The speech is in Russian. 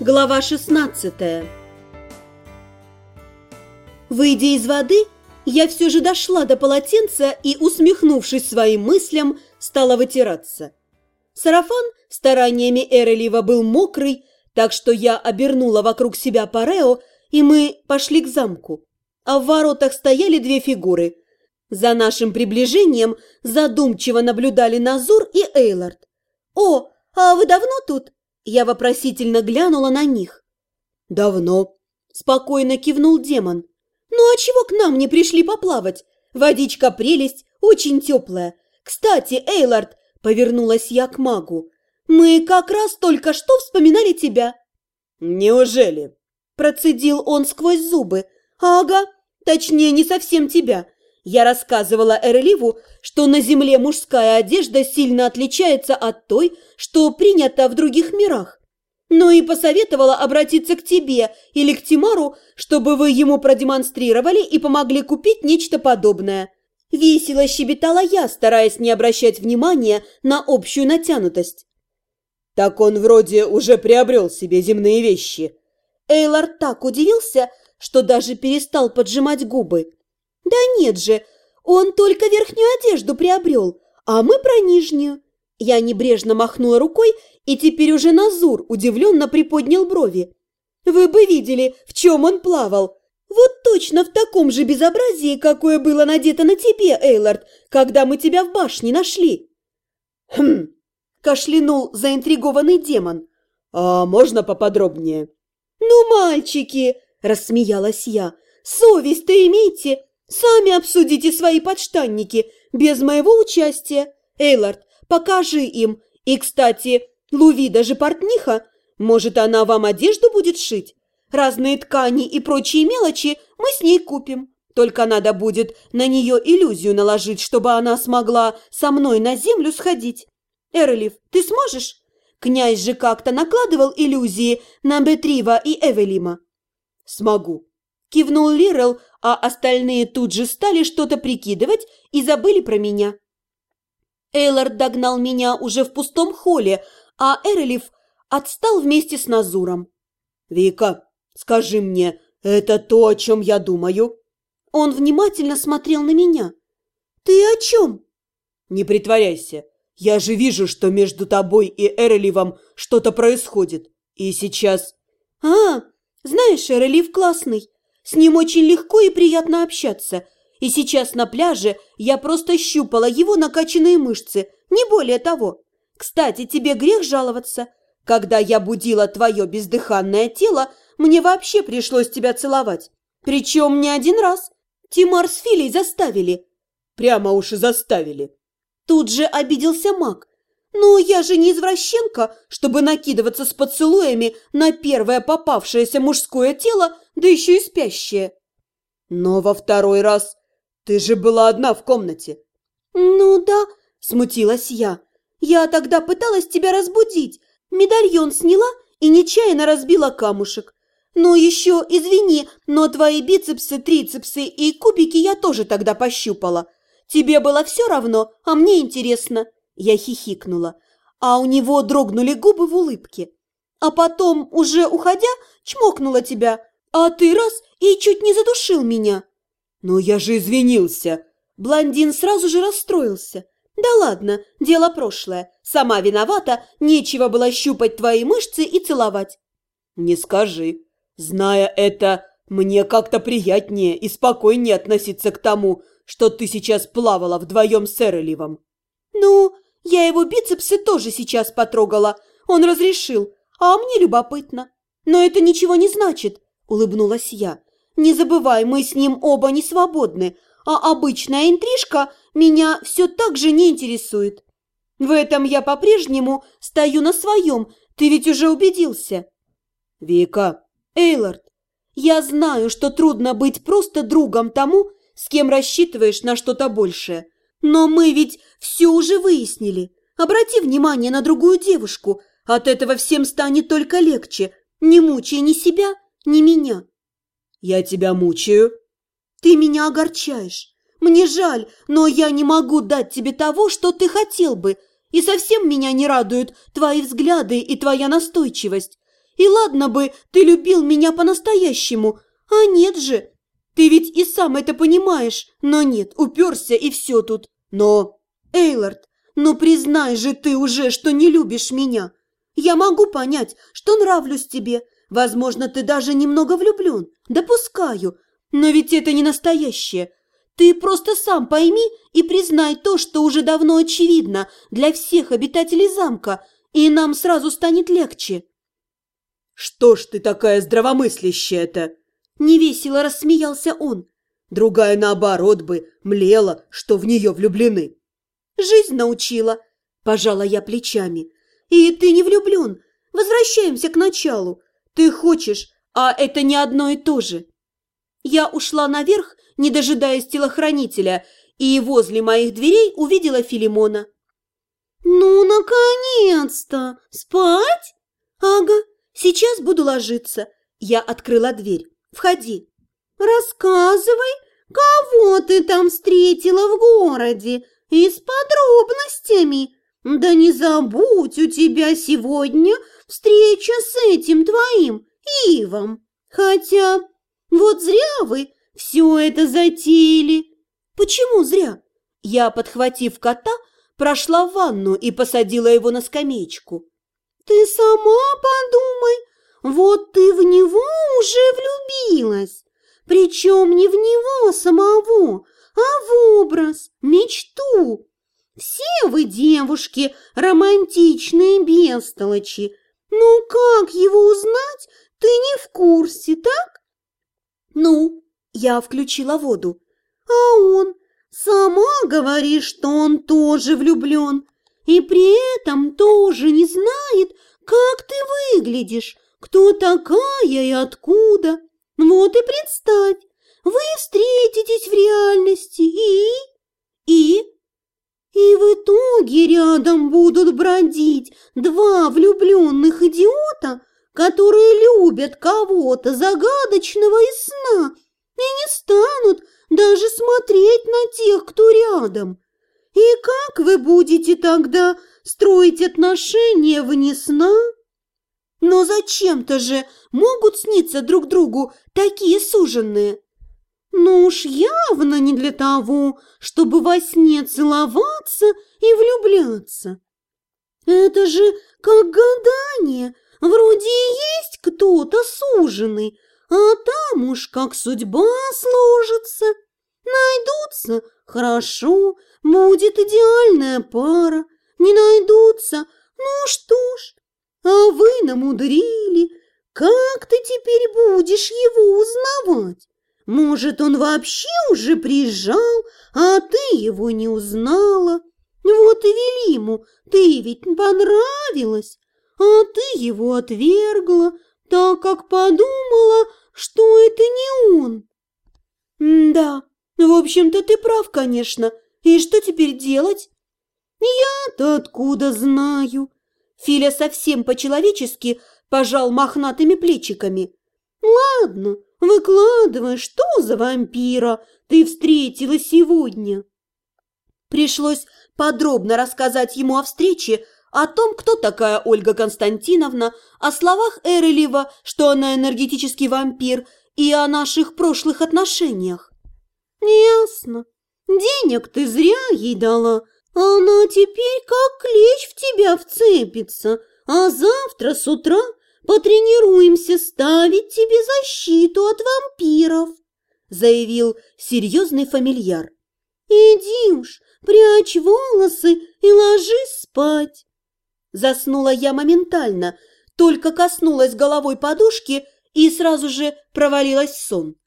Глава 16 Выйдя из воды, я все же дошла до полотенца и, усмехнувшись своим мыслям, стала вытираться. Сарафан стараниями Эрелива был мокрый, так что я обернула вокруг себя парео, и мы пошли к замку. А в воротах стояли две фигуры. За нашим приближением задумчиво наблюдали Назур и Эйлард. «О, а вы давно тут?» Я вопросительно глянула на них. «Давно», – спокойно кивнул демон. «Ну а чего к нам не пришли поплавать? Водичка прелесть, очень теплая. Кстати, Эйлард, – повернулась я к магу, – мы как раз только что вспоминали тебя». «Неужели?» – процедил он сквозь зубы. «Ага, точнее, не совсем тебя. Я рассказывала Эрливу, что на Земле мужская одежда сильно отличается от той, что принята в других мирах. Но и посоветовала обратиться к тебе или к Тимару, чтобы вы ему продемонстрировали и помогли купить нечто подобное. Весело щебетала я, стараясь не обращать внимания на общую натянутость. Так он вроде уже приобрел себе земные вещи. Эйлар так удивился, что даже перестал поджимать губы. «Да нет же, он только верхнюю одежду приобрел, а мы про нижнюю». Я небрежно махнула рукой, и теперь уже Назур удивленно приподнял брови. «Вы бы видели, в чем он плавал. Вот точно в таком же безобразии, какое было надето на тебе, Эйлард, когда мы тебя в башне нашли». «Хм!» – кашлянул заинтригованный демон. «А можно поподробнее?» «Ну, мальчики!» – рассмеялась я. «Совесть-то имейте! Сами обсудите свои подштанники, без моего участия. Эйлард, покажи им. И, кстати, Луви даже портниха. Может, она вам одежду будет шить? Разные ткани и прочие мелочи мы с ней купим. Только надо будет на нее иллюзию наложить, чтобы она смогла со мной на землю сходить. Эрлиф, ты сможешь? Князь же как-то накладывал иллюзии на Бетрива и Эвелима. Смогу. Кивнул Лирел, а остальные тут же стали что-то прикидывать и забыли про меня. Эйлард догнал меня уже в пустом холле, а Эрелев отстал вместе с Назуром. «Вика, скажи мне, это то, о чем я думаю?» Он внимательно смотрел на меня. «Ты о чем?» «Не притворяйся. Я же вижу, что между тобой и Эрелевом что-то происходит. И сейчас...» «А, знаешь, Эрелев классный. С ним очень легко и приятно общаться. И сейчас на пляже я просто щупала его накачанные мышцы, не более того. Кстати, тебе грех жаловаться. Когда я будила твое бездыханное тело, мне вообще пришлось тебя целовать. Причем не один раз. Тимар с Филей заставили. Прямо уж и заставили. Тут же обиделся маг. «Ну, я же не извращенка, чтобы накидываться с поцелуями на первое попавшееся мужское тело, да еще и спящее». «Но во второй раз ты же была одна в комнате». «Ну да», – смутилась я. «Я тогда пыталась тебя разбудить, медальон сняла и нечаянно разбила камушек. Ну еще, извини, но твои бицепсы, трицепсы и кубики я тоже тогда пощупала. Тебе было все равно, а мне интересно». Я хихикнула, а у него дрогнули губы в улыбке. А потом, уже уходя, чмокнула тебя, а ты раз и чуть не задушил меня. Но я же извинился. Блондин сразу же расстроился. Да ладно, дело прошлое. Сама виновата, нечего было щупать твои мышцы и целовать. Не скажи. Зная это, мне как-то приятнее и спокойнее относиться к тому, что ты сейчас плавала вдвоем с Эроливом. Ну, я его бицепсы тоже сейчас потрогала. Он разрешил, а мне любопытно. Но это ничего не значит, улыбнулась я. Не забывай, мы с ним оба не свободны, а обычная интрижка меня все так же не интересует. В этом я по-прежнему стою на своем, ты ведь уже убедился. Вика. Эйлард, я знаю, что трудно быть просто другом тому, с кем рассчитываешь на что-то большее. Но мы ведь все уже выяснили. Обрати внимание на другую девушку. От этого всем станет только легче. Не мучай ни себя, ни меня. Я тебя мучаю. Ты меня огорчаешь. Мне жаль, но я не могу дать тебе того, что ты хотел бы. И совсем меня не радуют твои взгляды и твоя настойчивость. И ладно бы, ты любил меня по-настоящему, а нет же. Ты ведь и сам это понимаешь, но нет, уперся и все тут. Но, Эйлард, ну признай же ты уже, что не любишь меня. Я могу понять, что нравлюсь тебе. Возможно, ты даже немного влюблен. Допускаю. Но ведь это не настоящее. Ты просто сам пойми и признай то, что уже давно очевидно для всех обитателей замка, и нам сразу станет легче. «Что ж ты такая здравомыслящая-то?» Невесело рассмеялся он. Другая, наоборот, бы млела, что в нее влюблены. «Жизнь научила», – пожала я плечами. «И ты не влюблен. Возвращаемся к началу. Ты хочешь, а это не одно и то же». Я ушла наверх, не дожидаясь телохранителя, и возле моих дверей увидела Филимона. «Ну, наконец-то! Спать?» «Ага, сейчас буду ложиться». Я открыла дверь. «Входи». «Рассказывай, кого ты там встретила в городе и с подробностями. Да не забудь, у тебя сегодня встреча с этим твоим Ивом. Хотя вот зря вы все это затеяли. Почему зря? Я, подхватив кота, прошла в ванну и посадила его на скамеечку. Ты сама подумай, вот ты в него уже влюбилась. Причем не в него самого, а в образ, мечту. Все вы, девушки, романтичные бестолочи. Ну, как его узнать, ты не в курсе, так? Ну, я включила воду. А он? Сама говоришь, что он тоже влюблен. И при этом тоже не знает, как ты выглядишь, кто такая и откуда. Вот и представь, вы встретитесь в реальности и... И... И в итоге рядом будут бродить два влюбленных идиота, которые любят кого-то загадочного из сна и не станут даже смотреть на тех, кто рядом. И как вы будете тогда строить отношения вне сна? Но зачем-то же могут сниться друг другу такие суженные. Ну уж явно не для того, чтобы во сне целоваться и влюбляться. Это же как гадание, вроде и есть кто-то суженый, а там уж как судьба сложится. Найдутся – хорошо, будет идеальная пара, не найдутся – ну что ж, а вы намудрили, как ты теперь будешь его узнавать? Может, он вообще уже приезжал, а ты его не узнала? Вот и вели ему, ты ведь понравилась, а ты его отвергла, так как подумала, что это не он. да, в общем-то ты прав, конечно. И что теперь делать? Я-то откуда знаю? Филя совсем по-человечески пожал мохнатыми плечиками. Ладно, выкладывай, что за вампира ты встретила сегодня? Пришлось подробно рассказать ему о встрече, о том, кто такая Ольга Константиновна, о словах Эрелева, что она энергетический вампир, и о наших прошлых отношениях. Ясно. Денег ты зря ей дала. Она теперь как клещ в тебя вцепится, а завтра с утра потренируемся ставить тебе защиту от вампиров, заявил серьезный фамильяр. Иди уж, прячь волосы и ложись спать. Заснула я моментально, только коснулась головой подушки и сразу же провалилась в сон.